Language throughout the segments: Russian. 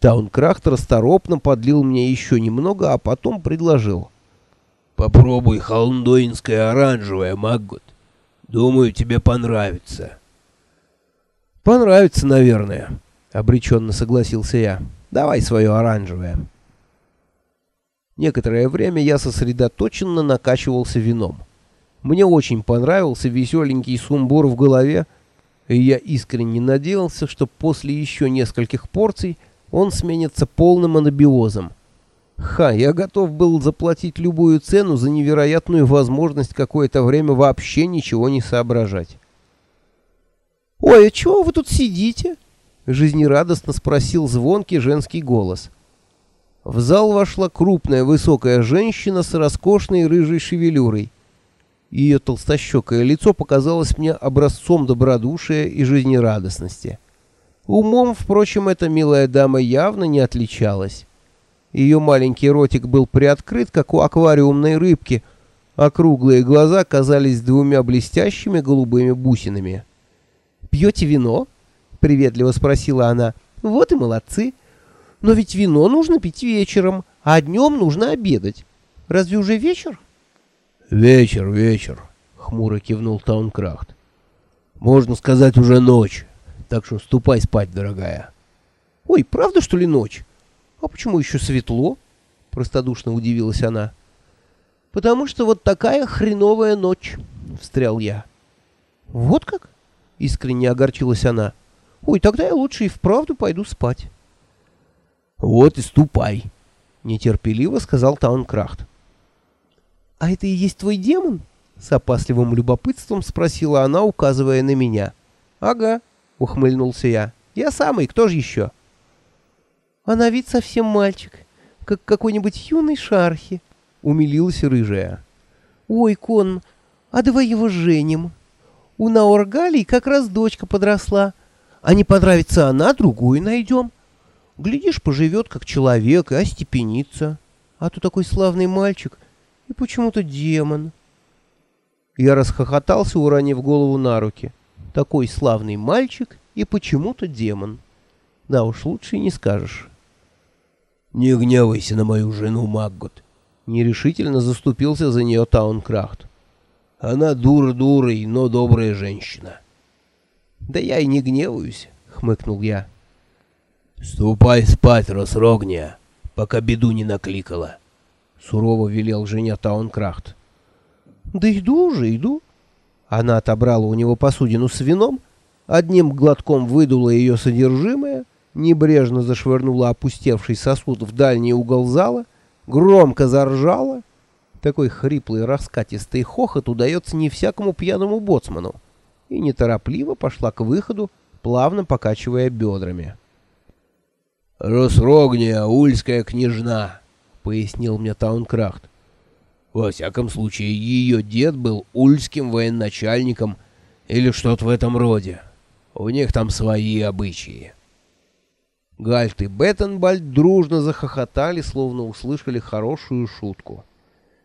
Таункрахт расторопно подлил мне еще немного, а потом предложил. «Попробуй холндоинское оранжевое, Маггот. Думаю, тебе понравится». «Понравится, наверное», — обреченно согласился я. «Давай свое оранжевое». Некоторое время я сосредоточенно накачивался вином. Мне очень понравился веселенький сумбур в голове, и я искренне надеялся, что после еще нескольких порций он сменится полным анабиозом. Ха, я готов был заплатить любую цену за невероятную возможность какое-то время вообще ничего не соображать. «Ой, а чего вы тут сидите?» — жизнерадостно спросил звонкий женский голос. В зал вошла крупная высокая женщина с роскошной рыжей шевелюрой. Ее толстощекое лицо показалось мне образцом добродушия и жизнерадостности. Умом, впрочем, эта милая дама явно не отличалась. Ее маленький ротик был приоткрыт, как у аквариумной рыбки, а круглые глаза казались двумя блестящими голубыми бусинами. «Пьете вино?» — приветливо спросила она. «Вот и молодцы. Но ведь вино нужно пить вечером, а днем нужно обедать. Разве уже вечер?» «Вечер, вечер», — хмуро кивнул Таункрахт. «Можно сказать, уже ночь, так что ступай спать, дорогая». «Ой, правда, что ли, ночь? А почему еще светло?» — простодушно удивилась она. «Потому что вот такая хреновая ночь», — встрял я. «Вот как?» — искренне огорчилась она. «Ой, тогда я лучше и вправду пойду спать». «Вот и ступай», — нетерпеливо сказал Таункрахт. «А это и есть твой демон?» — с опасливым любопытством спросила она, указывая на меня. «Ага», — ухмыльнулся я. «Я самый, кто же еще?» «А на вид совсем мальчик, как какой-нибудь юный шархи», — умилилась рыжая. «Ой, Кон, а давай его женим. У Наоргалии как раз дочка подросла. А не понравится она, другую найдем. Глядишь, поживет как человек и остепенится. А то такой славный мальчик — и почему-то демон. Я расхохотался, уронив голову на руки. Такой славный мальчик и почему-то демон. Да уж лучше и не скажешь. «Не гневайся на мою жену, Маггот!» Нерешительно заступился за нее Таункрафт. «Она дура дурой, но добрая женщина». «Да я и не гневаюсь», — хмыкнул я. «Ступай спать, Росрогния, пока беду не накликала». — сурово велел жене Таункрахт. «Да иду уже, иду». Она отобрала у него посудину с вином, одним глотком выдула ее содержимое, небрежно зашвырнула опустевший сосуд в дальний угол зала, громко заржала. Такой хриплый раскатистый хохот удается не всякому пьяному боцману, и неторопливо пошла к выходу, плавно покачивая бедрами. «Росрогния, ульская княжна!» пояснил мне Таункрафт. Во всяком случае, ее дед был ульским военачальником или что-то в этом роде. У них там свои обычаи. Гальт и Беттенбальд дружно захохотали, словно услышали хорошую шутку.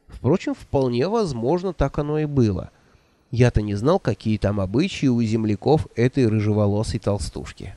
Впрочем, вполне возможно, так оно и было. Я-то не знал, какие там обычаи у земляков этой рыжеволосой толстушки.